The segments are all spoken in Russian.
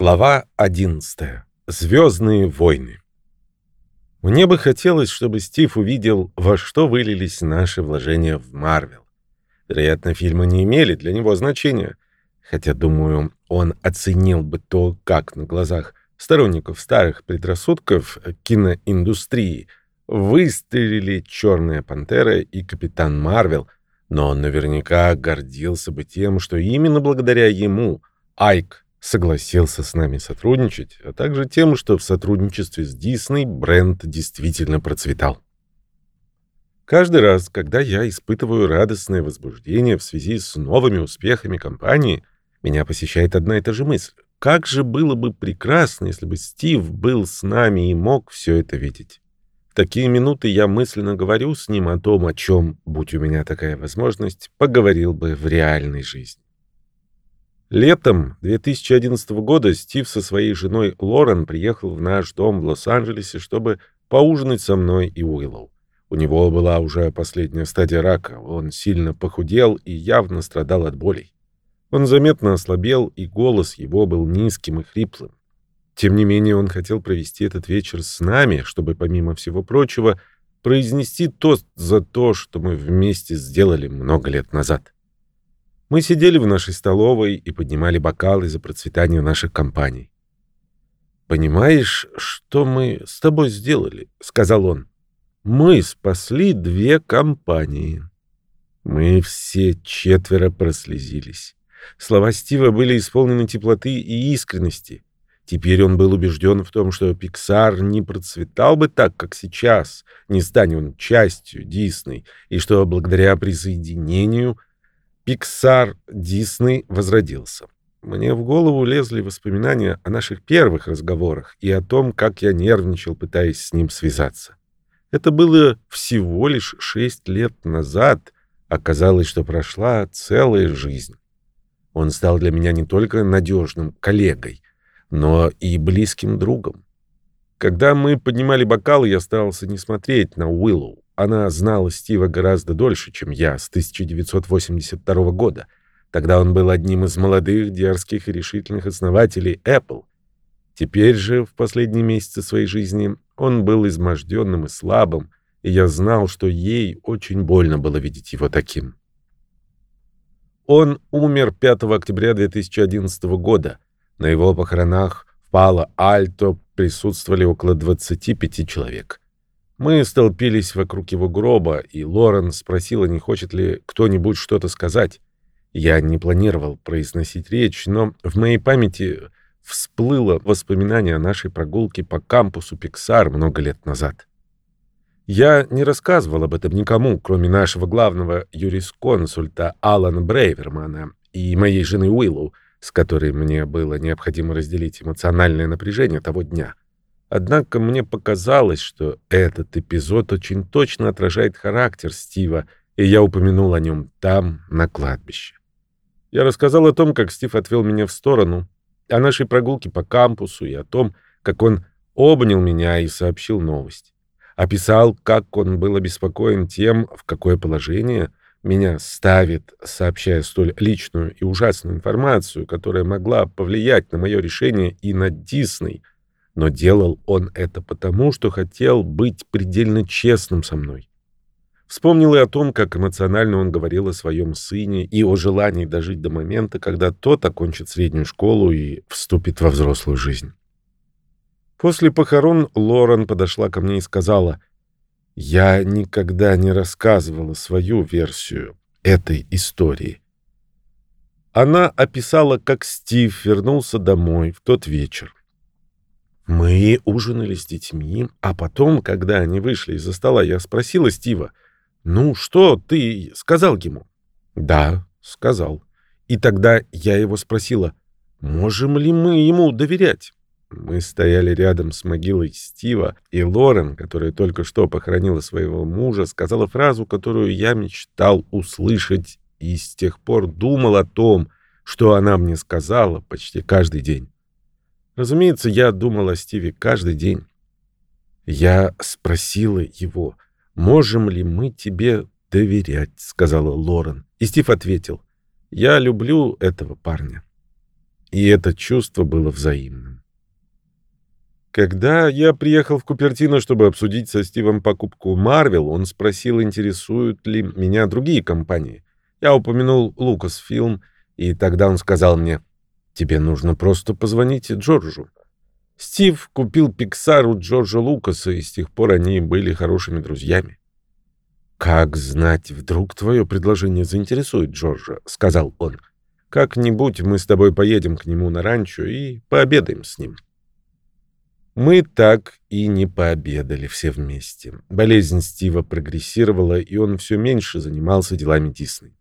Глава 11. Звездные войны. Мне бы хотелось, чтобы Стив увидел, во что вылились наши вложения в Марвел. Вероятно, фильмы не имели для него значения, хотя, думаю, он оценил бы то, как на глазах сторонников старых предрассудков киноиндустрии выстрелили «Черная пантера» и «Капитан Марвел», но он наверняка гордился бы тем, что именно благодаря ему Айк согласился с нами сотрудничать, а также тем, что в сотрудничестве с Дисней бренд действительно процветал. Каждый раз, когда я испытываю радостное возбуждение в связи с новыми успехами компании, меня посещает одна и та же мысль. Как же было бы прекрасно, если бы Стив был с нами и мог все это видеть. В такие минуты я мысленно говорю с ним о том, о чем, будь у меня такая возможность, поговорил бы в реальной жизни. Летом 2011 года Стив со своей женой Лорен приехал в наш дом в Лос-Анджелесе, чтобы поужинать со мной и Уиллоу. У него была уже последняя стадия рака, он сильно похудел и явно страдал от болей. Он заметно ослабел, и голос его был низким и хриплым. Тем не менее, он хотел провести этот вечер с нами, чтобы, помимо всего прочего, произнести тост за то, что мы вместе сделали много лет назад. Мы сидели в нашей столовой и поднимали бокалы за процветание наших компаний. «Понимаешь, что мы с тобой сделали?» — сказал он. «Мы спасли две компании». Мы все четверо прослезились. Слова Стива были исполнены теплоты и искренности. Теперь он был убежден в том, что Pixar не процветал бы так, как сейчас, не станет он частью Дисней, и что благодаря присоединению Pixar Disney возродился. Мне в голову лезли воспоминания о наших первых разговорах и о том, как я нервничал, пытаясь с ним связаться. Это было всего лишь шесть лет назад. Оказалось, что прошла целая жизнь. Он стал для меня не только надежным коллегой, но и близким другом. Когда мы поднимали бокалы, я старался не смотреть на Уиллоу. Она знала Стива гораздо дольше, чем я, с 1982 года. Тогда он был одним из молодых, дерзких и решительных основателей Apple. Теперь же, в последние месяцы своей жизни, он был изможденным и слабым, и я знал, что ей очень больно было видеть его таким. Он умер 5 октября 2011 года. На его похоронах в Пало-Альто присутствовали около 25 человек. Мы столпились вокруг его гроба, и Лорен спросила, не хочет ли кто-нибудь что-то сказать. Я не планировал произносить речь, но в моей памяти всплыло воспоминание о нашей прогулке по кампусу Пиксар много лет назад. Я не рассказывал об этом никому, кроме нашего главного юрисконсульта Алана Брейвермана и моей жены Уиллоу, с которой мне было необходимо разделить эмоциональное напряжение того дня. Однако мне показалось, что этот эпизод очень точно отражает характер Стива, и я упомянул о нем там, на кладбище. Я рассказал о том, как Стив отвел меня в сторону, о нашей прогулке по кампусу и о том, как он обнял меня и сообщил новость. Описал, как он был обеспокоен тем, в какое положение меня ставит, сообщая столь личную и ужасную информацию, которая могла повлиять на мое решение и на Дисней — но делал он это потому, что хотел быть предельно честным со мной. Вспомнил и о том, как эмоционально он говорил о своем сыне и о желании дожить до момента, когда тот окончит среднюю школу и вступит во взрослую жизнь. После похорон Лорен подошла ко мне и сказала, «Я никогда не рассказывала свою версию этой истории». Она описала, как Стив вернулся домой в тот вечер. Мы ужинали с детьми, а потом, когда они вышли из-за стола, я спросила Стива, «Ну что, ты сказал ему?» «Да, сказал». И тогда я его спросила, «Можем ли мы ему доверять?» Мы стояли рядом с могилой Стива, и Лорен, которая только что похоронила своего мужа, сказала фразу, которую я мечтал услышать и с тех пор думал о том, что она мне сказала почти каждый день. Разумеется, я думал о Стиве каждый день. Я спросила его, можем ли мы тебе доверять, сказала Лорен. И Стив ответил, я люблю этого парня. и это чувство было взаимным. Когда я приехал в Купертино, чтобы обсудить со Стивом покупку Marvel, он спросил, интересуют ли меня другие компании. Я упомянул Lucasfilm, и тогда он сказал мне, «Тебе нужно просто позвонить Джорджу». Стив купил Pixar у Джорджа Лукаса, и с тех пор они были хорошими друзьями. «Как знать, вдруг твое предложение заинтересует Джорджа», — сказал он. «Как-нибудь мы с тобой поедем к нему на ранчо и пообедаем с ним». Мы так и не пообедали все вместе. Болезнь Стива прогрессировала, и он все меньше занимался делами Дисней.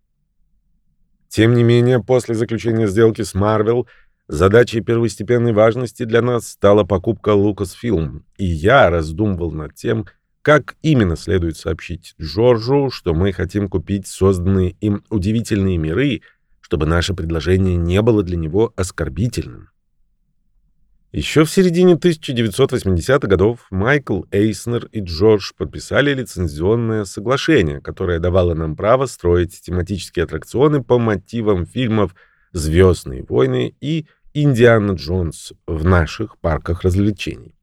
Тем не менее, после заключения сделки с Марвел задачей первостепенной важности для нас стала покупка Lucasfilm, и я раздумывал над тем, как именно следует сообщить Джорджу, что мы хотим купить созданные им удивительные миры, чтобы наше предложение не было для него оскорбительным. Еще в середине 1980-х годов Майкл Эйснер и Джордж подписали лицензионное соглашение, которое давало нам право строить тематические аттракционы по мотивам фильмов «Звездные войны» и «Индиана Джонс» в наших парках развлечений.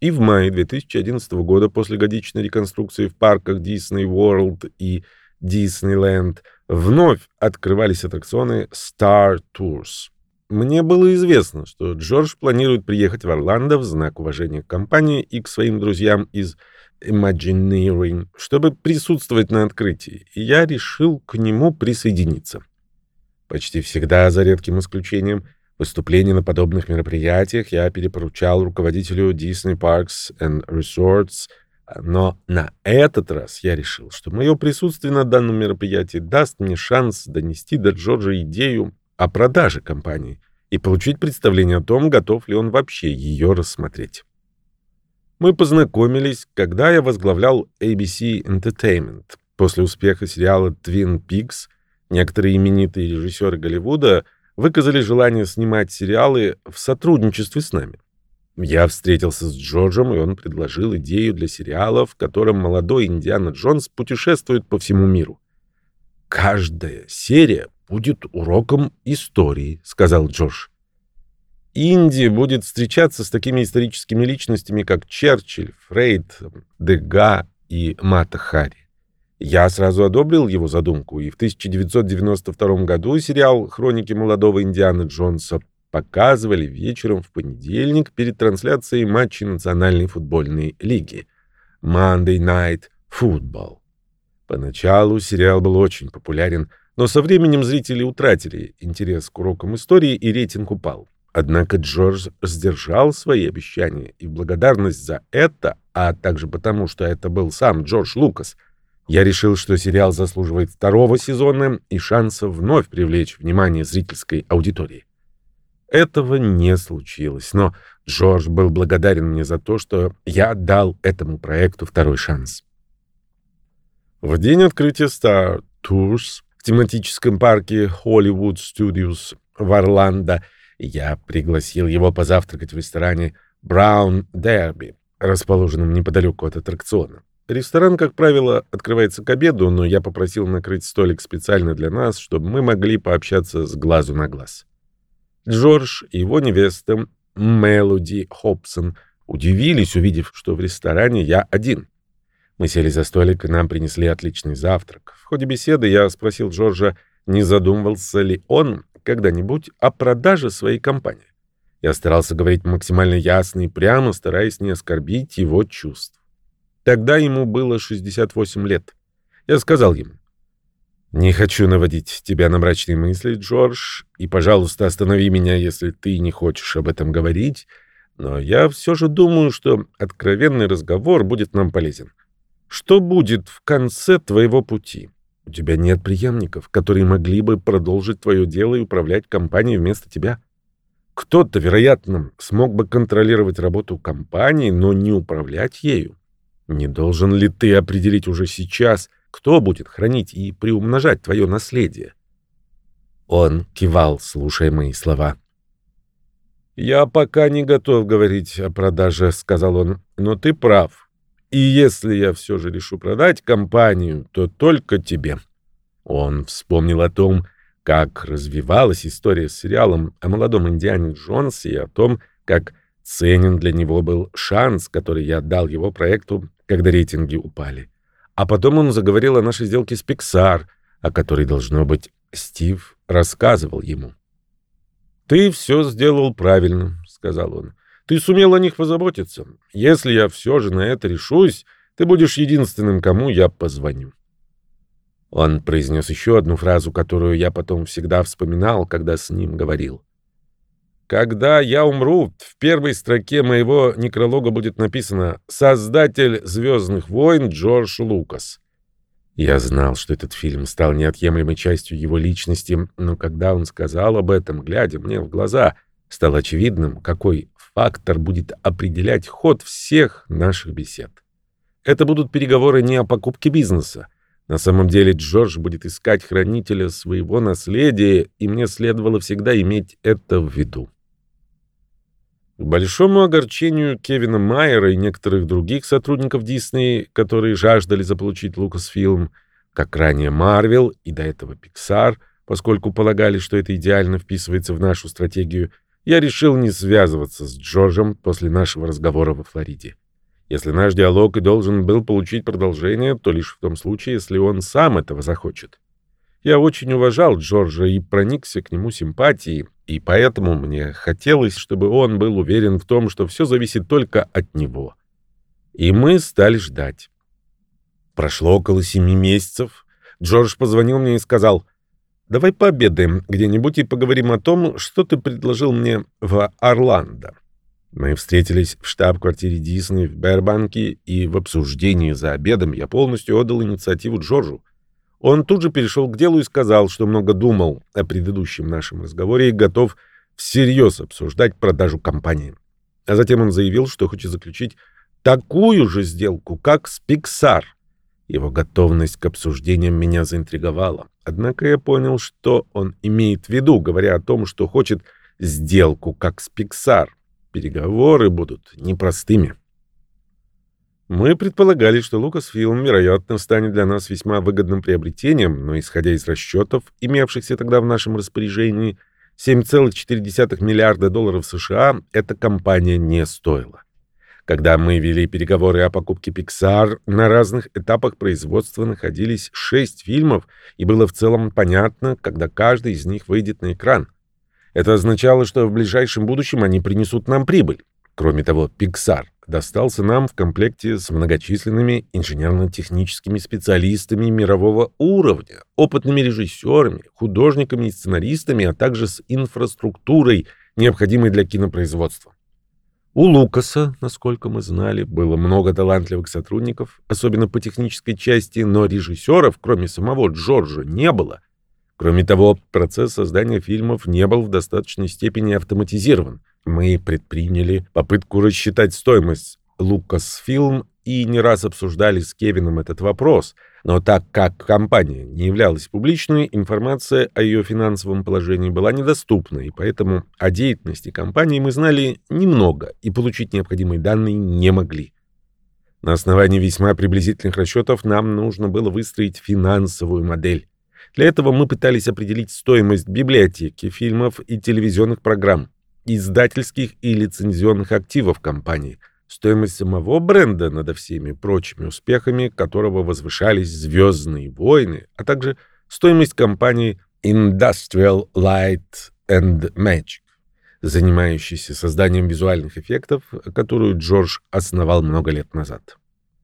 И в мае 2011 года после годичной реконструкции в парках Disney World и Disneyland вновь открывались аттракционы Star Tours. Мне было известно, что Джордж планирует приехать в Орландо в знак уважения к компании и к своим друзьям из Imagineering, чтобы присутствовать на открытии, и я решил к нему присоединиться. Почти всегда, за редким исключением, выступления на подобных мероприятиях я перепоручал руководителю Disney Parks and Resorts, но на этот раз я решил, что мое присутствие на данном мероприятии даст мне шанс донести до Джорджа идею о продаже компании и получить представление о том, готов ли он вообще ее рассмотреть. Мы познакомились, когда я возглавлял ABC Entertainment. После успеха сериала Twin Peaks некоторые именитые режиссеры Голливуда выказали желание снимать сериалы в сотрудничестве с нами. Я встретился с Джорджем, и он предложил идею для сериала, в котором молодой Индиана Джонс путешествует по всему миру. Каждая серия будет уроком истории», — сказал Джош. Инди будет встречаться с такими историческими личностями, как Черчилль, Фрейд, Дега и Мата. Я сразу одобрил его задумку, и в 1992 году сериал «Хроники молодого Индианы Джонса» показывали вечером в понедельник перед трансляцией матчей Национальной футбольной лиги Monday Night Football. Поначалу сериал был очень популярен, но со временем зрители утратили интерес к урокам истории и рейтинг упал. Однако Джордж сдержал свои обещания, и в благодарность за это, а также потому, что это был сам Джордж Лукас, я решил, что сериал заслуживает второго сезона и шанса вновь привлечь внимание зрительской аудитории. Этого не случилось, но Джордж был благодарен мне за то, что я дал этому проекту второй шанс. В день открытия Star Tours тематическом парке Hollywood Studios в Орландо. Я пригласил его позавтракать в ресторане Brown Derby, расположенном неподалеку от аттракциона. Ресторан, как правило, открывается к обеду, но я попросил накрыть столик специально для нас, чтобы мы могли пообщаться с глазу на глаз. Джордж и его невеста Мелоди Хобсон удивились, увидев, что в ресторане я один. Мы сели за столик, и нам принесли отличный завтрак. В ходе беседы я спросил Джорджа, не задумывался ли он когда-нибудь о продаже своей компании. Я старался говорить максимально ясно и прямо, стараясь не оскорбить его чувств. Тогда ему было 68 лет. Я сказал ему, «Не хочу наводить тебя на мрачные мысли, Джордж, и, пожалуйста, останови меня, если ты не хочешь об этом говорить, но я все же думаю, что откровенный разговор будет нам полезен. Что будет в конце твоего пути? У тебя нет преемников, которые могли бы продолжить твое дело и управлять компанией вместо тебя. Кто-то, вероятно, смог бы контролировать работу компании, но не управлять ею. Не должен ли ты определить уже сейчас, кто будет хранить и приумножать твое наследие? Он кивал, слушая мои слова. «Я пока не готов говорить о продаже», — сказал он, — «но ты прав. И если я все же решу продать компанию, то только тебе. Он вспомнил о том, как развивалась история с сериалом о молодом Индиане Джонсе и о том, как ценен для него был шанс, который я дал его проекту, когда рейтинги упали. А потом он заговорил о нашей сделке с Pixar, о которой, должно быть, Стив рассказывал ему. «Ты все сделал правильно», — сказал он. «Ты сумел о них позаботиться. Если я все же на это решусь, ты будешь единственным, кому я позвоню». Он произнес еще одну фразу, которую я потом всегда вспоминал, когда с ним говорил. «Когда я умру, в первой строке моего некролога будет написано «Создатель «Звездных войн» Джордж Лукас». Я знал, что этот фильм стал неотъемлемой частью его личности, но когда он сказал об этом, глядя мне в глаза, стало очевидным, какой фактор будет определять ход всех наших бесед. Это будут переговоры не о покупке бизнеса, на самом деле Джордж будет искать хранителя своего наследия, и мне следовало всегда иметь это в виду. К большому огорчению Кевина Майера и некоторых других сотрудников Дисней, которые жаждали заполучить Лукасфилм, как ранее Марвел и до этого Pixar, поскольку полагали, что это идеально вписывается в нашу стратегию, я решил не связываться с Джорджем после нашего разговора во Флориде. Если наш диалог и должен был получить продолжение, то лишь в том случае, если он сам этого захочет. Я очень уважал Джорджа и проникся к нему симпатией, и поэтому мне хотелось, чтобы он был уверен в том, что все зависит только от него. И мы стали ждать. Прошло около семи месяцев. Джордж позвонил мне и сказал, «Давай пообедаем где-нибудь и поговорим о том, что ты предложил мне в Орландо». Мы встретились в штаб-квартире Дисней в Бербанке, и в обсуждении за обедом я полностью отдал инициативу Джорджу. Он тут же перешел к делу и сказал, что много думал о предыдущем нашем разговоре и готов всерьез обсуждать продажу компании. А затем он заявил, что хочет заключить такую же сделку, как с Pixar. Его готовность к обсуждениям меня заинтриговала. Однако я понял, что он имеет в виду, говоря о том, что хочет сделку, как с Pixar переговоры будут непростыми. Мы предполагали, что Lucasfilm, вероятно, станет для нас весьма выгодным приобретением, но исходя из расчетов, имевшихся тогда в нашем распоряжении, 7,4 миллиарда долларов США эта компания не стоила. Когда мы вели переговоры о покупке Pixar, на разных этапах производства находились шесть фильмов, и было в целом понятно, когда каждый из них выйдет на экран. Это означало, что в ближайшем будущем они принесут нам прибыль. Кроме того, Pixar достался нам в комплекте с многочисленными инженерно-техническими специалистами мирового уровня, опытными режиссерами, художниками и сценаристами, а также с инфраструктурой, необходимой для кинопроизводства. У Лукаса, насколько мы знали, было много талантливых сотрудников, особенно по технической части, но режиссеров, кроме самого Джорджа, не было. Кроме того, процесс создания фильмов не был в достаточной степени автоматизирован. Мы предприняли попытку рассчитать стоимость Lucasfilm и не раз обсуждали с Кевином этот вопрос, но так как компания не являлась публичной, информация о ее финансовом положении была недоступна, и поэтому о деятельности компании мы знали немного и получить необходимые данные не могли. На основании весьма приблизительных расчетов нам нужно было выстроить финансовую модель. Для этого мы пытались определить стоимость библиотеки, фильмов и телевизионных программ, издательских и лицензионных активов компании, стоимость самого бренда над всеми прочими успехами, которого возвышались «Звездные войны», а также стоимость компании Industrial Light and Magic, занимающейся созданием визуальных эффектов, которую Джордж основал много лет назад.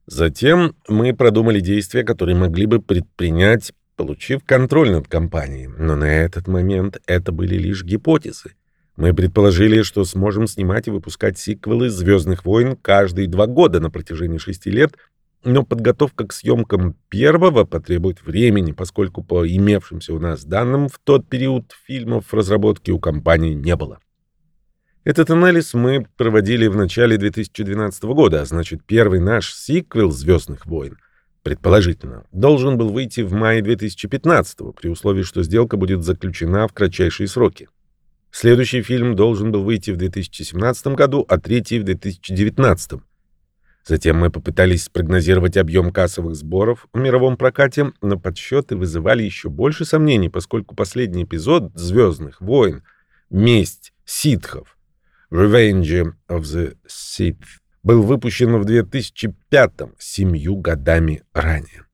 Затем мы продумали действия, которые могли бы предпринять получив контроль над компанией. Но на этот момент это были лишь гипотезы. Мы предположили, что сможем снимать и выпускать сиквелы «Звездных войн» каждые два года на протяжении шести лет, но подготовка к съемкам первого потребует времени, поскольку по имевшимся у нас данным в тот период фильмов разработки у компании не было. Этот анализ мы проводили в начале 2012 года, а значит, первый наш сиквел «Звездных войн» предположительно, должен был выйти в мае 2015 при условии, что сделка будет заключена в кратчайшие сроки. Следующий фильм должен был выйти в 2017 году, а третий в 2019. Затем мы попытались спрогнозировать объем кассовых сборов в мировом прокате, но подсчеты вызывали еще больше сомнений, поскольку последний эпизод «Звездных войн» «Месть ситхов» «Revenge of the Sith» был выпущен в 2005-м, семью годами ранее.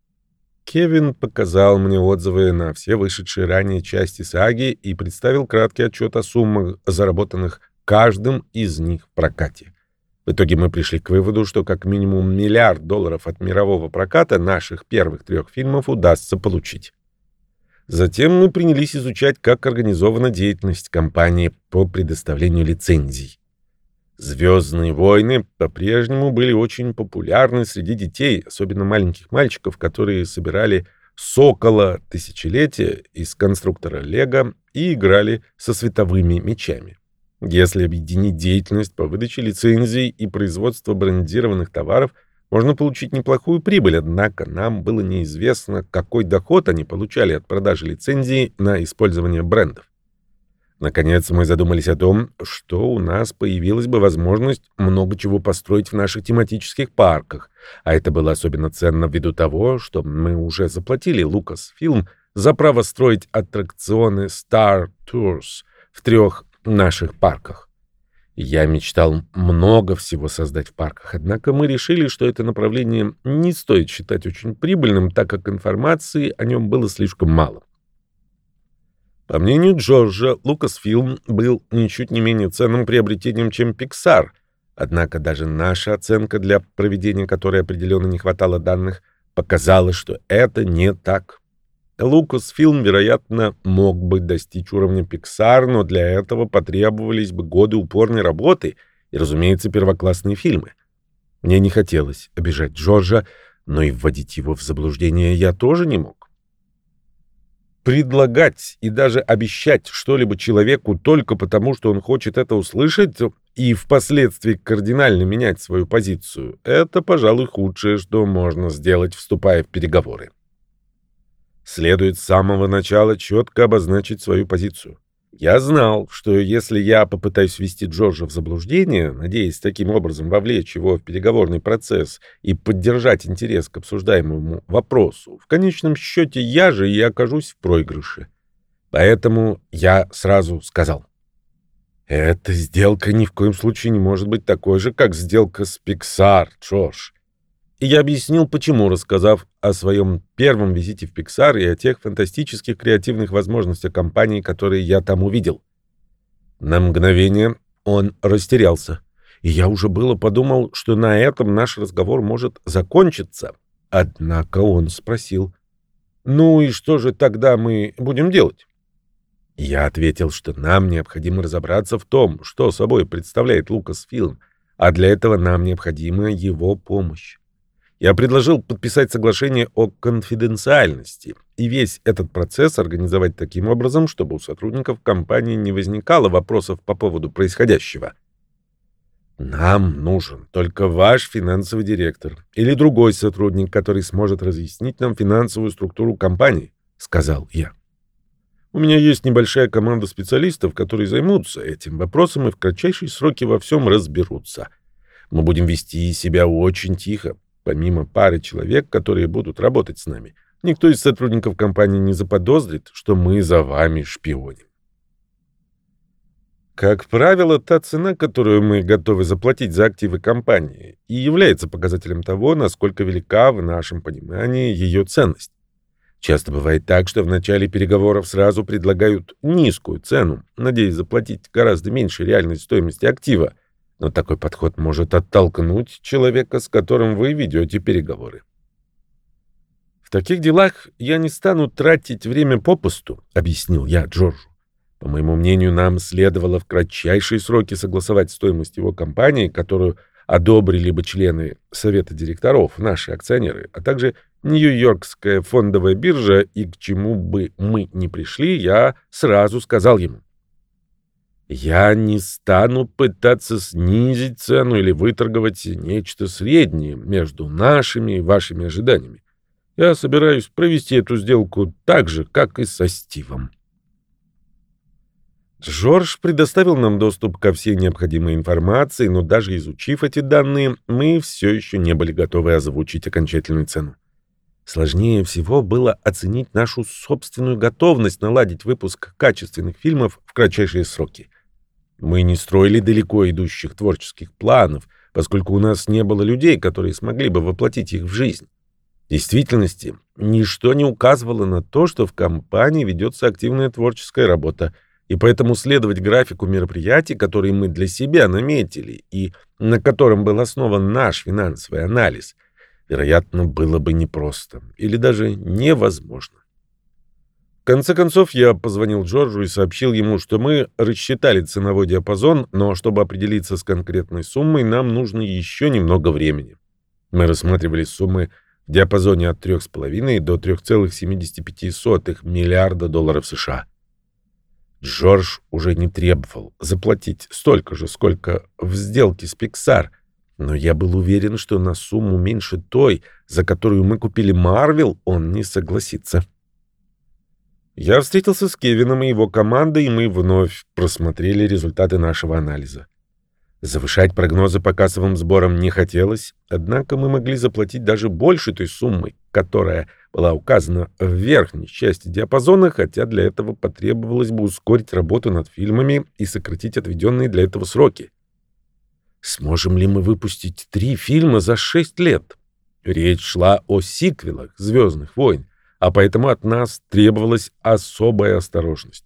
Кевин показал мне отзывы на все вышедшие ранее части саги и представил краткий отчет о суммах, заработанных каждым из них в прокате. В итоге мы пришли к выводу, что как минимум миллиард долларов от мирового проката наших первых трех фильмов удастся получить. Затем мы принялись изучать, как организована деятельность компании по предоставлению лицензий. «Звездные войны» по-прежнему были очень популярны среди детей, особенно маленьких мальчиков, которые собирали «Сокола тысячелетия» из конструктора Лего и играли со световыми мечами. Если объединить деятельность по выдаче лицензий и производству брендированных товаров, можно получить неплохую прибыль, однако нам было неизвестно, какой доход они получали от продажи лицензий на использование брендов. Наконец мы задумались о том, что у нас появилась бы возможность много чего построить в наших тематических парках, а это было особенно ценно ввиду того, что мы уже заплатили Lucasfilm за право строить аттракционы Star Tours в трех наших парках. Я мечтал много всего создать в парках, однако мы решили, что это направление не стоит считать очень прибыльным, так как информации о нем было слишком мало. По мнению Джорджа, Lucasfilm был ничуть не менее ценным приобретением, чем Pixar, однако даже наша оценка, для проведения которой определенно не хватало данных, показала, что это не так. Lucasfilm, вероятно, мог бы достичь уровня Pixar, но для этого потребовались бы годы упорной работы и, разумеется, первоклассные фильмы. Мне не хотелось обижать Джорджа, но и вводить его в заблуждение я тоже не мог. Предлагать и даже обещать что-либо человеку только потому, что он хочет это услышать, и впоследствии кардинально менять свою позицию, это, пожалуй, худшее, что можно сделать, вступая в переговоры. Следует с самого начала четко обозначить свою позицию. Я знал, что если я попытаюсь ввести Джорджа в заблуждение, надеясь таким образом вовлечь его в переговорный процесс и поддержать интерес к обсуждаемому вопросу, в конечном счете я же и окажусь в проигрыше. Поэтому я сразу сказал. Эта сделка ни в коем случае не может быть такой же, как сделка с Pixar, Джордж. И я объяснил, почему, рассказав о своем первом визите в Pixar и о тех фантастических креативных возможностях компании, которые я там увидел. На мгновение он растерялся. И я уже было подумал, что на этом наш разговор может закончиться. Однако он спросил, «Ну и что же тогда мы будем делать?» Я ответил, что нам необходимо разобраться в том, что собой представляет Lucasfilm, а для этого нам необходима его помощь. Я предложил подписать соглашение о конфиденциальности и весь этот процесс организовать таким образом, чтобы у сотрудников компании не возникало вопросов по поводу происходящего. Нам нужен только ваш финансовый директор или другой сотрудник, который сможет разъяснить нам финансовую структуру компании, сказал я. У меня есть небольшая команда специалистов, которые займутся этим вопросом и в кратчайшие сроки во всем разберутся. Мы будем вести себя очень тихо, Помимо пары человек, которые будут работать с нами, никто из сотрудников компании не заподозрит, что мы за вами шпионим. Как правило, та цена, которую мы готовы заплатить за активы компании, и является показателем того, насколько велика в нашем понимании ее ценность. Часто бывает так, что в начале переговоров сразу предлагают низкую цену, надеясь заплатить гораздо меньше реальной стоимости актива, но такой подход может оттолкнуть человека, с которым вы ведете переговоры. «В таких делах я не стану тратить время попусту», — объяснил я Джорджу. По моему мнению, нам следовало в кратчайшие сроки согласовать стоимость его компании, которую одобрили бы члены совета директоров, наши акционеры, а также Нью-Йоркская фондовая биржа, и к чему бы мы ни пришли, я сразу сказал ему. Я не стану пытаться снизить цену или выторговать нечто среднее между нашими и вашими ожиданиями. Я собираюсь провести эту сделку так же, как и со Стивом. Джордж предоставил нам доступ ко всей необходимой информации, но даже изучив эти данные, мы все еще не были готовы озвучить окончательную цену. Сложнее всего было оценить нашу собственную готовность наладить выпуск качественных фильмов в кратчайшие сроки. Мы не строили далеко идущих творческих планов, поскольку у нас не было людей, которые смогли бы воплотить их в жизнь. В действительности, ничто не указывало на то, что в компании ведется активная творческая работа — и поэтому следовать графику мероприятий, которые мы для себя наметили и на котором был основан наш финансовый анализ, вероятно, было бы непросто или даже невозможно. Конце концов, я позвонил Джорджу и сообщил ему, что мы рассчитали ценовой диапазон, но чтобы определиться с конкретной суммой, нам нужно еще немного времени. Мы рассматривали суммы в диапазоне от 3,5 до 3,75 миллиарда долларов США. Джордж уже не требовал заплатить столько же, сколько в сделке с Pixar, но я был уверен, что на сумму меньше той, за которую мы купили Марвел, он не согласится. Я встретился с Кевином и его командой, и мы вновь просмотрели результаты нашего анализа. Завышать прогнозы по кассовым сборам не хотелось, однако мы могли заплатить даже больше той суммы, которая была указана в верхней части диапазона, хотя для этого потребовалось бы ускорить работу над фильмами и сократить отведенные для этого сроки. Сможем ли мы выпустить три фильма за шесть лет? Речь шла о сиквелах «Звездных войн», а поэтому от нас требовалась особая осторожность.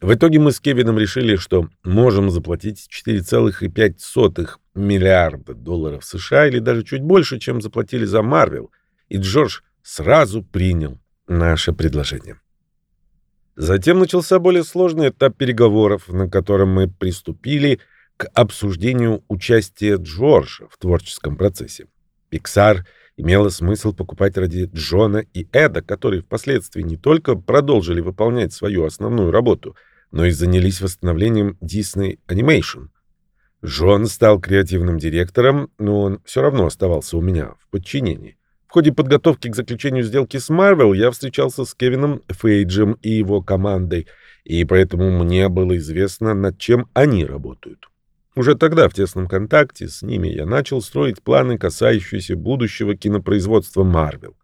В итоге мы с Кевином решили, что можем заплатить 4,5 миллиарда долларов США или даже чуть больше, чем заплатили за Марвел, и Джордж сразу принял наше предложение. Затем начался более сложный этап переговоров, на котором мы приступили к обсуждению участия Джорджа в творческом процессе. Pixar имело смысл покупать ради Джона и Эда, которые впоследствии не только продолжили выполнять свою основную работу — но и занялись восстановлением Disney Animation. Джон стал креативным директором, но он все равно оставался у меня в подчинении. В ходе подготовки к заключению сделки с Marvel я встречался с Кевином Фейджем и его командой, и поэтому мне было известно, над чем они работают. Уже тогда в тесном контакте с ними я начал строить планы, касающиеся будущего кинопроизводства Marvel.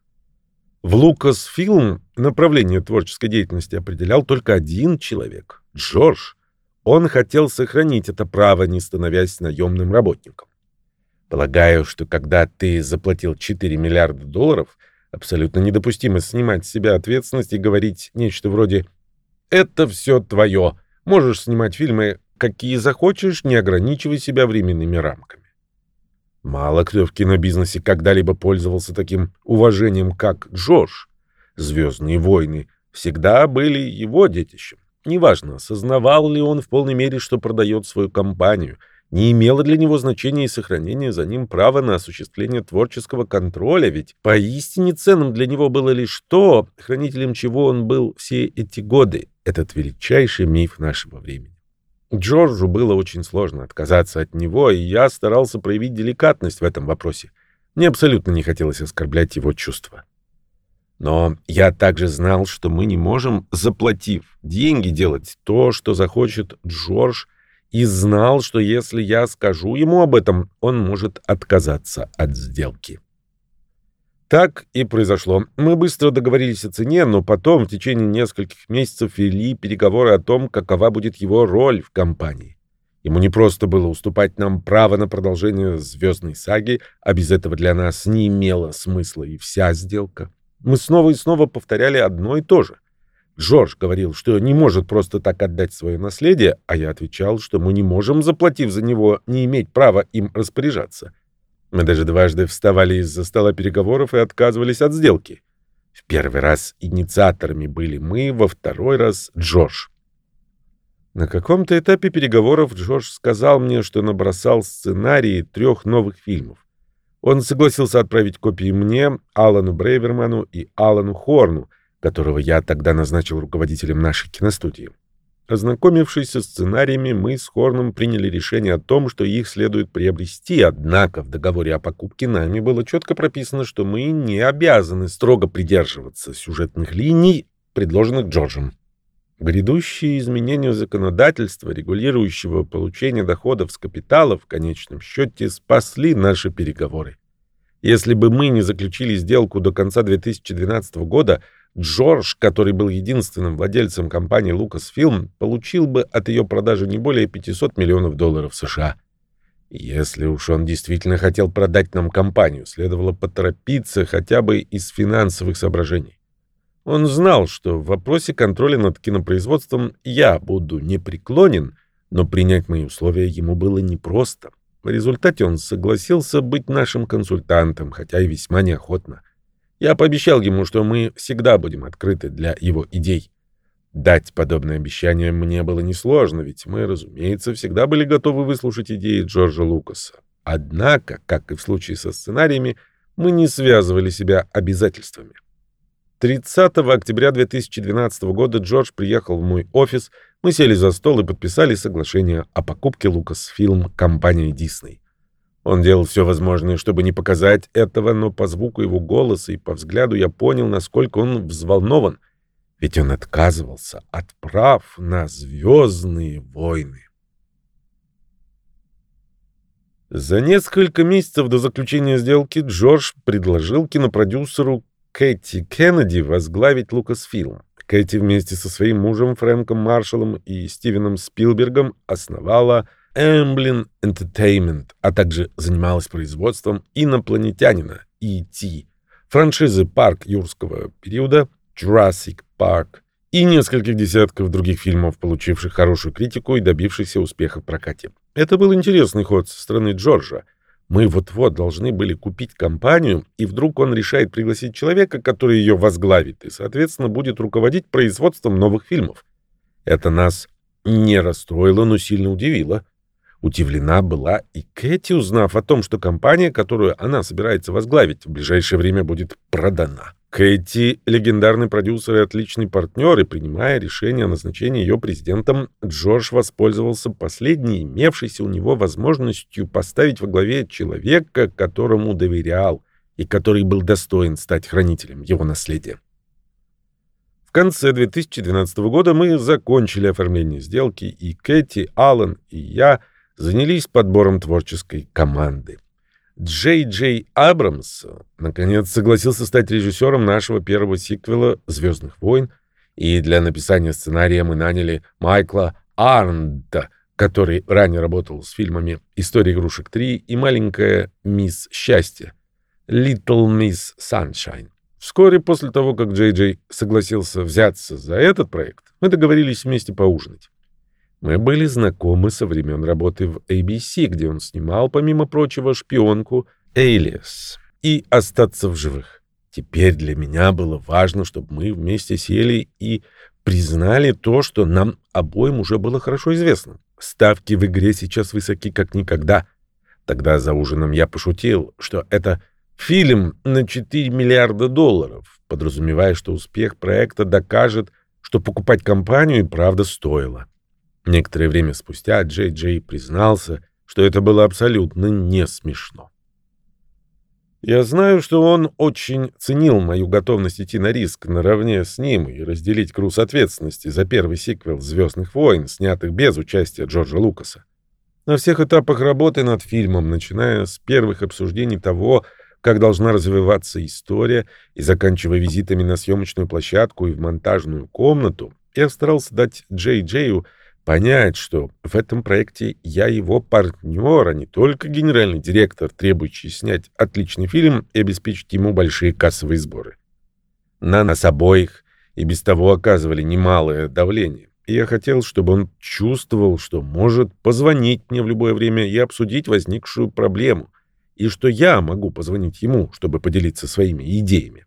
В Lucasfilm направление творческой деятельности определял только один человек — Джордж. Он хотел сохранить это право, не становясь наемным работником. Полагаю, что когда ты заплатил 4 миллиарда долларов, абсолютно недопустимо снимать с себя ответственность и говорить нечто вроде «Это все твое. Можешь снимать фильмы, какие захочешь, не ограничивай себя временными рамками». Мало кто в кинобизнесе когда-либо пользовался таким уважением, как Джош. «Звездные войны» всегда были его детищем. Неважно, осознавал ли он в полной мере, что продает свою компанию, не имело для него значения и сохранение за ним права на осуществление творческого контроля, ведь поистине ценным для него было лишь то, хранителем чего он был все эти годы, этот величайший миф нашего времени. Джорджу было очень сложно отказаться от него, и я старался проявить деликатность в этом вопросе. Мне абсолютно не хотелось оскорблять его чувства. Но я также знал, что мы не можем, заплатив деньги, делать то, что захочет Джордж, и знал, что если я скажу ему об этом, он может отказаться от сделки. Так и произошло. Мы быстро договорились о цене, но потом в течение нескольких месяцев вели переговоры о том, какова будет его роль в компании. Ему не просто было уступать нам право на продолжение звездной саги, а без этого для нас не имело смысла и вся сделка. Мы снова и снова повторяли одно и то же. Джордж говорил, что не может просто так отдать свое наследие, а я отвечал, что мы не можем, заплатив за него, не иметь права им распоряжаться. Мы даже дважды вставали из-за стола переговоров и отказывались от сделки. В первый раз инициаторами были мы, во второй раз Джош. На каком-то этапе переговоров Джош сказал мне, что набросал сценарии трех новых фильмов. Он согласился отправить копии мне, Алану Брейверману и Алану Хорну, которого я тогда назначил руководителем нашей киностудии. Ознакомившись со сценариями, мы с Хорном приняли решение о том, что их следует приобрести, однако в договоре о покупке нами было четко прописано, что мы не обязаны строго придерживаться сюжетных линий, предложенных Джорджем. Грядущие изменения законодательства, регулирующего получение доходов с капитала, в конечном счете спасли наши переговоры. Если бы мы не заключили сделку до конца 2012 года, Джордж, который был единственным владельцем компании Lucasfilm, получил бы от ее продажи не более 500 миллионов долларов США. Если уж он действительно хотел продать нам компанию, следовало поторопиться хотя бы из финансовых соображений. Он знал, что в вопросе контроля над кинопроизводством я буду непреклонен, но принять мои условия ему было непросто. В результате он согласился быть нашим консультантом, хотя и весьма неохотно. Я пообещал ему, что мы всегда будем открыты для его идей. Дать подобное обещание мне было несложно, ведь мы, разумеется, всегда были готовы выслушать идеи Джорджа Лукаса. Однако, как и в случае со сценариями, мы не связывали себя обязательствами. 30 октября 2012 года Джордж приехал в мой офис, мы сели за стол и подписали соглашение о покупке Lucasfilm компанией Disney. Он делал все возможное, чтобы не показать этого, но по звуку его голоса и по взгляду я понял, насколько он взволнован, ведь он отказывался от прав на «Звездные войны». За несколько месяцев до заключения сделки Джордж предложил кинопродюсеру Кэти Кеннеди возглавить Lucasfilm. Кэти вместе со своим мужем Фрэнком Маршалом и Стивеном Спилбергом основала Amblin Entertainment, а также занималась производством «Инопланетянина» E.T., франшизы «Парк юрского периода», «Jurassic Park» и нескольких десятков других фильмов, получивших хорошую критику и добившихся успеха в прокате. Это был интересный ход со стороны Джорджа — мы вот-вот должны были купить компанию, и вдруг он решает пригласить человека, который ее возглавит, и, соответственно, будет руководить производством новых фильмов. Это нас не расстроило, но сильно удивило. Удивлена была и Кэти, узнав о том, что компания, которую она собирается возглавить, в ближайшее время будет продана. Кэти — легендарный продюсер и отличный партнер, и, принимая решение о назначении ее президентом, Джордж воспользовался последней имевшейся у него возможностью поставить во главе человека, которому доверял и который был достоин стать хранителем его наследия. В конце 2012 года мы закончили оформление сделки, и Кэти, Аллен и я занялись подбором творческой команды. Джей Джей Абрамс наконец согласился стать режиссером нашего первого сиквела «Звездных войн», и для написания сценария мы наняли Майкла Арнда, который ранее работал с фильмами «История игрушек 3» и «Маленькая мисс Счастье» «Little Miss Sunshine». Вскоре после того, как Джей Джей согласился взяться за этот проект, мы договорились вместе поужинать. Мы были знакомы со времен работы в ABC, где он снимал, помимо прочего, шпионку «Эйлиас» и «Остаться в живых». Теперь для меня было важно, чтобы мы вместе сели и признали то, что нам обоим уже было хорошо известно. Ставки в игре сейчас высоки как никогда. Тогда за ужином я пошутил, что это фильм на 4 миллиарда долларов, подразумевая, что успех проекта докажет, что покупать компанию и правда стоило. Некоторое время спустя Джей Джей признался, что это было абсолютно не смешно. Я знаю, что он очень ценил мою готовность идти на риск наравне с ним и разделить груз ответственности за первый сиквел «Звездных войн», снятых без участия Джорджа Лукаса. На всех этапах работы над фильмом, начиная с первых обсуждений того, как должна развиваться история, и заканчивая визитами на съемочную площадку и в монтажную комнату, я старался дать Джей Джею понять, что в этом проекте я его партнер, а не только генеральный директор, требующий снять отличный фильм и обеспечить ему большие кассовые сборы. На нас обоих и без того оказывали немалое давление. И я хотел, чтобы он чувствовал, что может позвонить мне в любое время и обсудить возникшую проблему, и что я могу позвонить ему, чтобы поделиться своими идеями.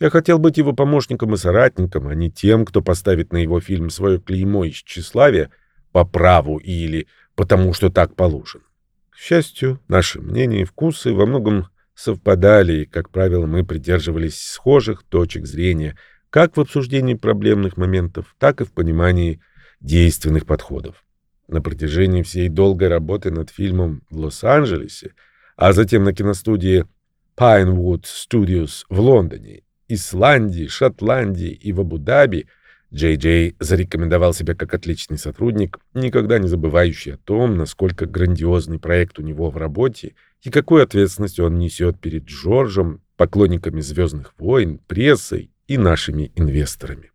Я хотел быть его помощником и соратником, а не тем, кто поставит на его фильм свое клеймо из тщеславия по праву или потому, что так положено. К счастью, наши мнения и вкусы во многом совпадали, и, как правило, мы придерживались схожих точек зрения как в обсуждении проблемных моментов, так и в понимании действенных подходов. На протяжении всей долгой работы над фильмом в Лос-Анджелесе, а затем на киностудии Pinewood Studios в Лондоне Исландии, Шотландии и в Абу-Даби Джей Джей зарекомендовал себя как отличный сотрудник, никогда не забывающий о том, насколько грандиозный проект у него в работе и какую ответственность он несет перед Джорджем, поклонниками «Звездных войн», прессой и нашими инвесторами.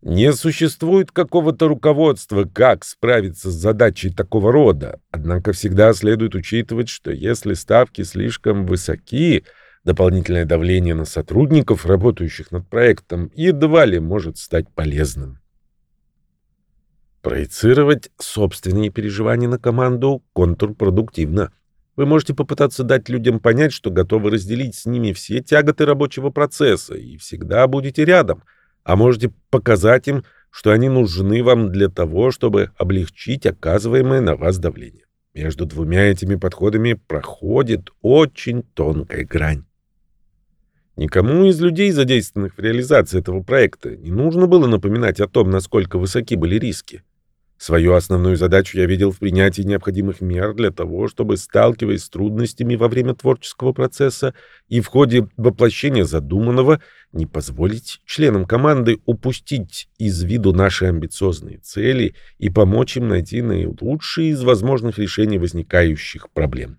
Не существует какого-то руководства, как справиться с задачей такого рода, однако всегда следует учитывать, что если ставки слишком высоки, дополнительное давление на сотрудников, работающих над проектом, едва ли может стать полезным. Проецировать собственные переживания на команду контрпродуктивно. Вы можете попытаться дать людям понять, что готовы разделить с ними все тяготы рабочего процесса и всегда будете рядом – а можете показать им, что они нужны вам для того, чтобы облегчить оказываемое на вас давление. Между двумя этими подходами проходит очень тонкая грань. Никому из людей, задействованных в реализации этого проекта, не нужно было напоминать о том, насколько высоки были риски. Свою основную задачу я видел в принятии необходимых мер для того, чтобы, сталкиваясь с трудностями во время творческого процесса и в ходе воплощения задуманного, не позволить членам команды упустить из виду наши амбициозные цели и помочь им найти наилучшие из возможных решений возникающих проблем.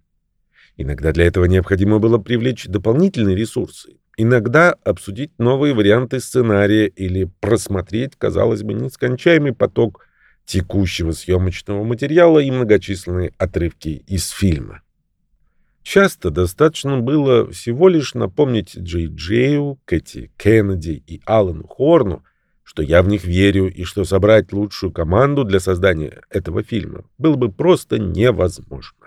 Иногда для этого необходимо было привлечь дополнительные ресурсы, иногда обсудить новые варианты сценария или просмотреть, казалось бы, нескончаемый поток текущего съемочного материала и многочисленные отрывки из фильма. Часто достаточно было всего лишь напомнить Джей Джею, Кэти Кеннеди и Алану Хорну, что я в них верю и что собрать лучшую команду для создания этого фильма было бы просто невозможно.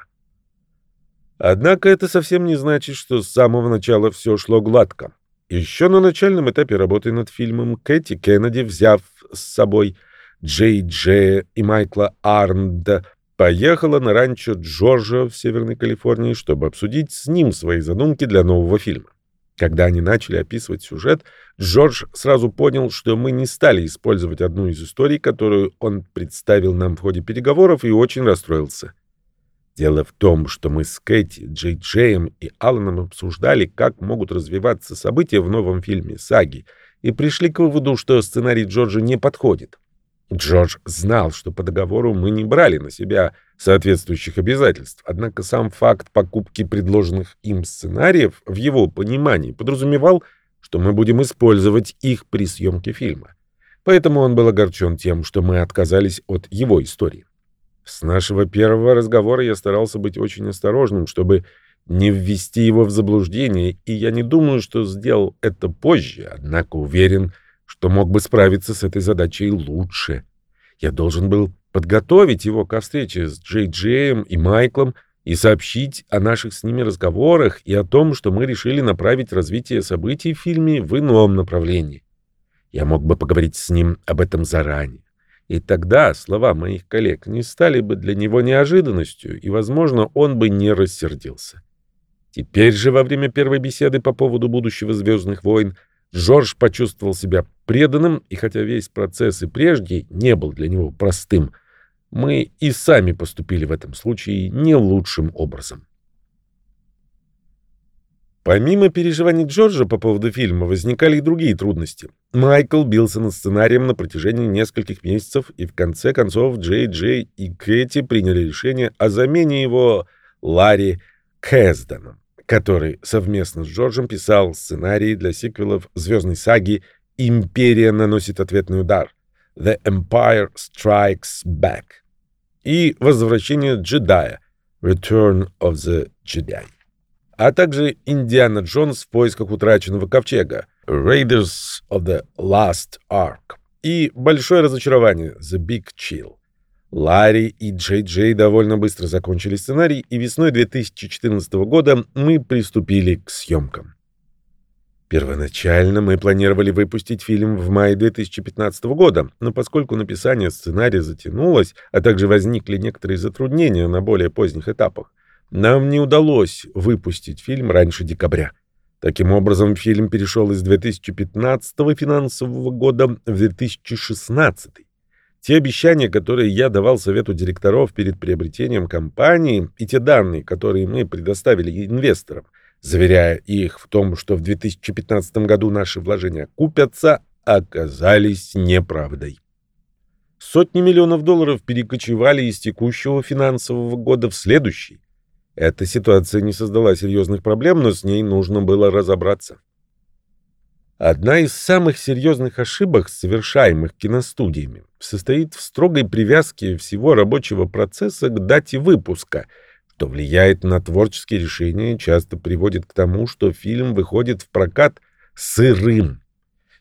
Однако это совсем не значит, что с самого начала все шло гладко. Еще на начальном этапе работы над фильмом Кэти Кеннеди, взяв с собой Джей Джея и Майкла Арнда, поехала на ранчо Джорджа в Северной Калифорнии, чтобы обсудить с ним свои задумки для нового фильма. Когда они начали описывать сюжет, Джордж сразу понял, что мы не стали использовать одну из историй, которую он представил нам в ходе переговоров, и очень расстроился. Дело в том, что мы с Кэти, Джей Джеем и Алланом обсуждали, как могут развиваться события в новом фильме «Саги», и пришли к выводу, что сценарий Джорджа не подходит. Джордж знал, что по договору мы не брали на себя соответствующих обязательств, однако сам факт покупки предложенных им сценариев в его понимании подразумевал, что мы будем использовать их при съемке фильма. Поэтому он был огорчен тем, что мы отказались от его истории. С нашего первого разговора я старался быть очень осторожным, чтобы не ввести его в заблуждение, и я не думаю, что сделал это позже, однако уверен, что мог бы справиться с этой задачей лучше. Я должен был подготовить его ко встрече с Джей Джеем и Майклом и сообщить о наших с ними разговорах и о том, что мы решили направить развитие событий в фильме в ином направлении. Я мог бы поговорить с ним об этом заранее. И тогда слова моих коллег не стали бы для него неожиданностью, и, возможно, он бы не рассердился. Теперь же, во время первой беседы по поводу будущего «Звездных войн», Жорж почувствовал себя преданным, и хотя весь процесс и прежде не был для него простым, мы и сами поступили в этом случае не лучшим образом. Помимо переживаний Джорджа по поводу фильма, возникали и другие трудности. Майкл бился над сценарием на протяжении нескольких месяцев, и в конце концов Джей Джей и Кэти приняли решение о замене его Ларри Кэзданом который совместно с Джорджем писал сценарии для сиквелов звездной саги «Империя наносит ответный удар» «The Empire Strikes Back» и «Возвращение джедая» «Return of the Jedi», а также «Индиана Джонс в поисках утраченного ковчега» «Raiders of the Last Ark» и «Большое разочарование» «The Big Chill». Ларри и Джей Джей довольно быстро закончили сценарий, и весной 2014 года мы приступили к съемкам. Первоначально мы планировали выпустить фильм в мае 2015 года, но поскольку написание сценария затянулось, а также возникли некоторые затруднения на более поздних этапах, нам не удалось выпустить фильм раньше декабря. Таким образом, фильм перешел из 2015 финансового года в 2016. Те обещания, которые я давал совету директоров перед приобретением компании, и те данные, которые мы предоставили инвесторам, заверяя их в том, что в 2015 году наши вложения купятся, оказались неправдой. Сотни миллионов долларов перекочевали из текущего финансового года в следующий. Эта ситуация не создала серьезных проблем, но с ней нужно было разобраться. Одна из самых серьезных ошибок, совершаемых киностудиями, состоит в строгой привязке всего рабочего процесса к дате выпуска, что влияет на творческие решения и часто приводит к тому, что фильм выходит в прокат сырым.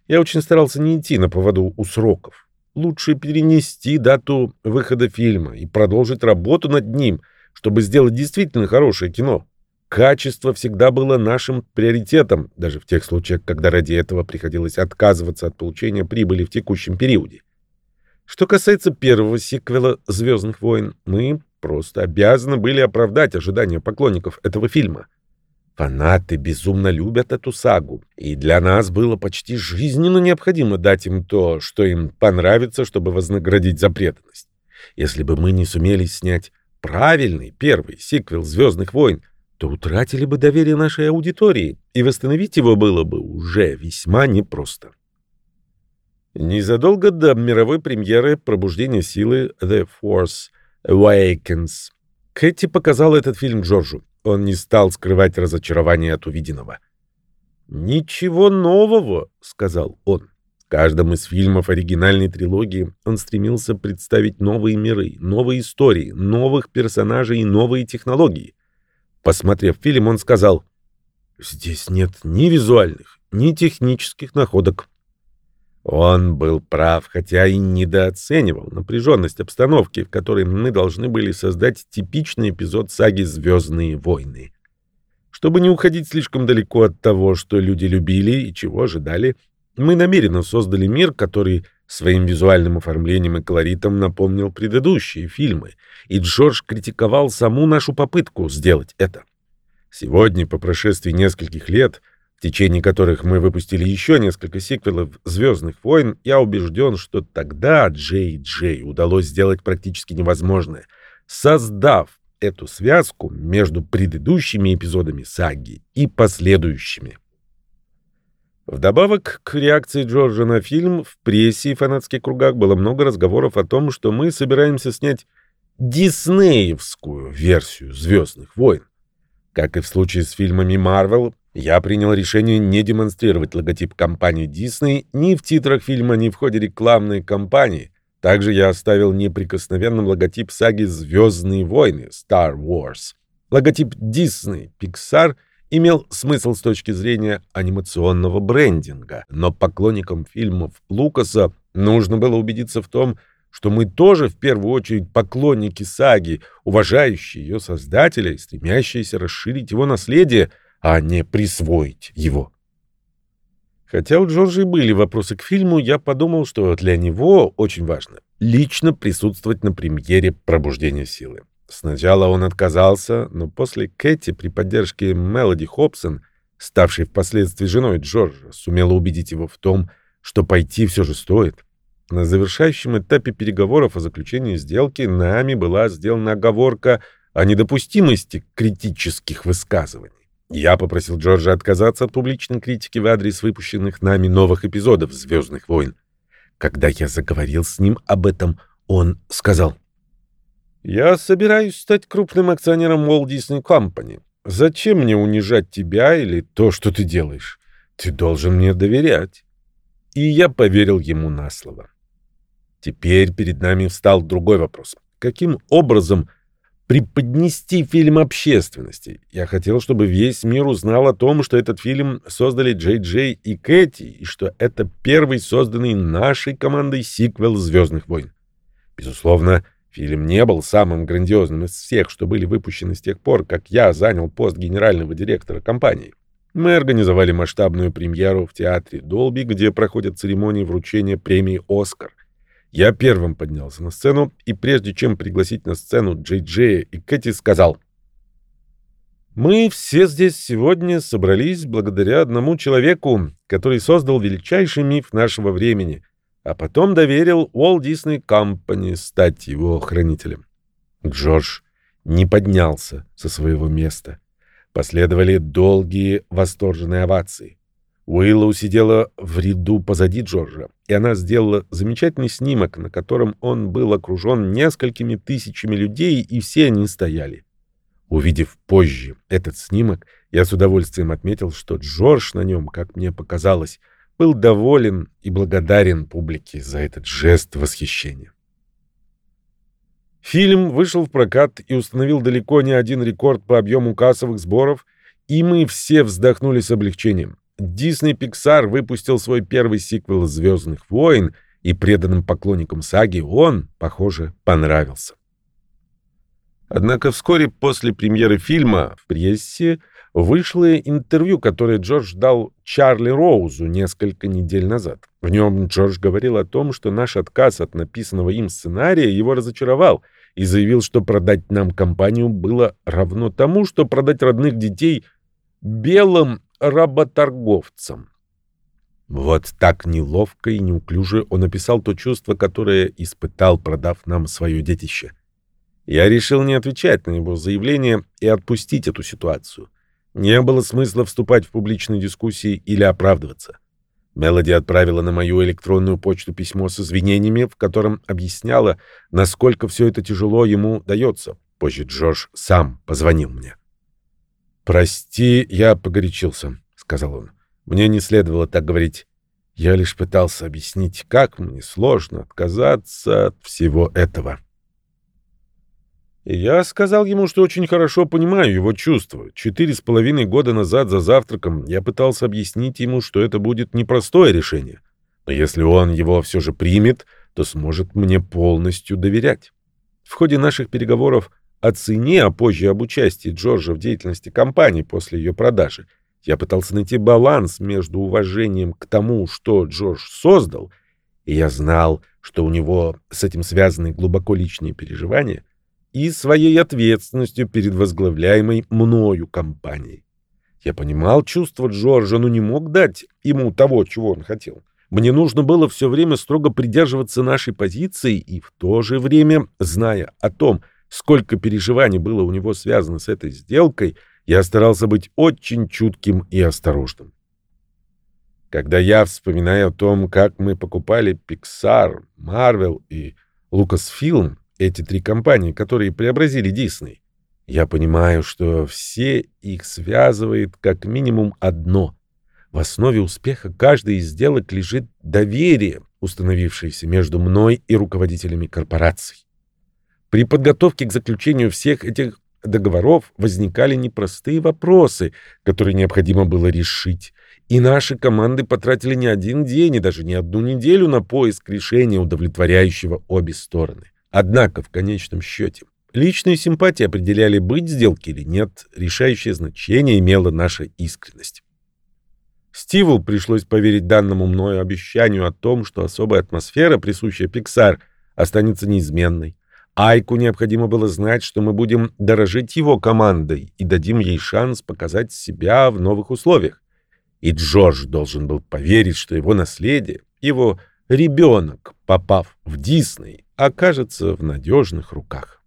Я очень старался не идти на поводу у сроков. Лучше перенести дату выхода фильма и продолжить работу над ним, чтобы сделать действительно хорошее кино. Качество всегда было нашим приоритетом, даже в тех случаях, когда ради этого приходилось отказываться от получения прибыли в текущем периоде. Что касается первого сиквела «Звездных войн», мы просто обязаны были оправдать ожидания поклонников этого фильма. Фанаты безумно любят эту сагу, и для нас было почти жизненно необходимо дать им то, что им понравится, чтобы вознаградить за преданность. Если бы мы не сумели снять правильный первый сиквел «Звездных войн», то утратили бы доверие нашей аудитории, и восстановить его было бы уже весьма непросто. Незадолго до мировой премьеры «Пробуждение силы» The Force Awakens Кэти показал этот фильм Джорджу. Он не стал скрывать разочарование от увиденного. «Ничего нового», — сказал он. В каждом из фильмов оригинальной трилогии он стремился представить новые миры, новые истории, новых персонажей и новые технологии. Посмотрев фильм, он сказал, «Здесь нет ни визуальных, ни технических находок. Он был прав, хотя и недооценивал напряженность обстановки, в которой мы должны были создать типичный эпизод саги «Звездные войны». Чтобы не уходить слишком далеко от того, что люди любили и чего ожидали, мы намеренно создали мир, который своим визуальным оформлением и колоритом напомнил предыдущие фильмы, и Джордж критиковал саму нашу попытку сделать это. Сегодня, по прошествии нескольких лет, течение которых мы выпустили еще несколько сиквелов «Звездных войн», я убежден, что тогда Джей Джей удалось сделать практически невозможное, создав эту связку между предыдущими эпизодами саги и последующими. Вдобавок к реакции Джорджа на фильм, в прессе и фанатских кругах было много разговоров о том, что мы собираемся снять диснеевскую версию «Звездных войн». Как и в случае с фильмами Marvel, я принял решение не демонстрировать логотип компании Disney ни в титрах фильма, ни в ходе рекламной кампании. Также я оставил неприкосновенным логотип саги «Звездные войны» Star Wars. Логотип Disney Pixar имел смысл с точки зрения анимационного брендинга, но поклонникам фильмов Лукаса нужно было убедиться в том, что мы тоже в первую очередь поклонники саги, уважающие ее создателя и стремящиеся расширить его наследие — а не присвоить его. Хотя у Джорджа были вопросы к фильму, я подумал, что для него очень важно лично присутствовать на премьере «Пробуждение силы». Сначала он отказался, но после Кэти при поддержке Мелоди Хобсон, ставшей впоследствии женой Джорджа, сумела убедить его в том, что пойти все же стоит. На завершающем этапе переговоров о заключении сделки нами была сделана оговорка о недопустимости критических высказываний. Я попросил Джорджа отказаться от публичной критики в адрес выпущенных нами новых эпизодов «Звездных войн». Когда я заговорил с ним об этом, он сказал, «Я собираюсь стать крупным акционером Walt Disney Company. Зачем мне унижать тебя или то, что ты делаешь? Ты должен мне доверять». И я поверил ему на слово. Теперь перед нами встал другой вопрос. Каким образом преподнести фильм общественности. Я хотел, чтобы весь мир узнал о том, что этот фильм создали Джей Джей и Кэти, и что это первый созданный нашей командой сиквел «Звездных войн». Безусловно, фильм не был самым грандиозным из всех, что были выпущены с тех пор, как я занял пост генерального директора компании. Мы организовали масштабную премьеру в театре Долби, где проходят церемонии вручения премии «Оскар». Я первым поднялся на сцену, и прежде чем пригласить на сцену Джей Джея и Кэти, сказал, «Мы все здесь сегодня собрались благодаря одному человеку, который создал величайший миф нашего времени, а потом доверил Walt Disney Company стать его хранителем». Джордж не поднялся со своего места. Последовали долгие восторженные овации. Уиллоу сидела в ряду позади Джорджа, и она сделала замечательный снимок, на котором он был окружен несколькими тысячами людей, и все они стояли. Увидев позже этот снимок, я с удовольствием отметил, что Джордж на нем, как мне показалось, был доволен и благодарен публике за этот жест восхищения. Фильм вышел в прокат и установил далеко не один рекорд по объему кассовых сборов, и мы все вздохнули с облегчением. Disney Pixar выпустил свой первый сиквел «Звездных войн», и преданным поклонникам саги он, похоже, понравился. Однако вскоре после премьеры фильма в прессе вышло интервью, которое Джордж дал Чарли Роузу несколько недель назад. В нем Джордж говорил о том, что наш отказ от написанного им сценария его разочаровал и заявил, что продать нам компанию было равно тому, что продать родных детей белым работорговцам. Вот так неловко и неуклюже он описал то чувство, которое испытал, продав нам свое детище. Я решил не отвечать на его заявление и отпустить эту ситуацию. Не было смысла вступать в публичные дискуссии или оправдываться. Мелоди отправила на мою электронную почту письмо с извинениями, в котором объясняла, насколько все это тяжело ему дается. Позже Джордж сам позвонил мне. «Прости, я погорячился», — сказал он. «Мне не следовало так говорить. Я лишь пытался объяснить, как мне сложно отказаться от всего этого». Я сказал ему, что очень хорошо понимаю его чувства. Четыре с половиной года назад за завтраком я пытался объяснить ему, что это будет непростое решение. Но если он его все же примет, то сможет мне полностью доверять. В ходе наших переговоров о цене, а позже об участии Джорджа в деятельности компании после ее продажи, я пытался найти баланс между уважением к тому, что Джордж создал, и я знал, что у него с этим связаны глубоко личные переживания, и своей ответственностью перед возглавляемой мною компанией. Я понимал чувства Джорджа, но не мог дать ему того, чего он хотел. Мне нужно было все время строго придерживаться нашей позиции и в то же время, зная о том, сколько переживаний было у него связано с этой сделкой, я старался быть очень чутким и осторожным. Когда я вспоминаю о том, как мы покупали Pixar, Marvel и Lucasfilm, эти три компании, которые преобразили Дисней, я понимаю, что все их связывает как минимум одно. В основе успеха каждой из сделок лежит доверие, установившееся между мной и руководителями корпораций. При подготовке к заключению всех этих договоров возникали непростые вопросы, которые необходимо было решить. И наши команды потратили не один день и даже не одну неделю на поиск решения, удовлетворяющего обе стороны. Однако, в конечном счете, личные симпатии определяли, быть сделки или нет, решающее значение имела наша искренность. Стиву пришлось поверить данному мною обещанию о том, что особая атмосфера, присущая Pixar, останется неизменной. Айку необходимо было знать, что мы будем дорожить его командой и дадим ей шанс показать себя в новых условиях. И Джордж должен был поверить, что его наследие, его ребенок, попав в Дисней, окажется в надежных руках.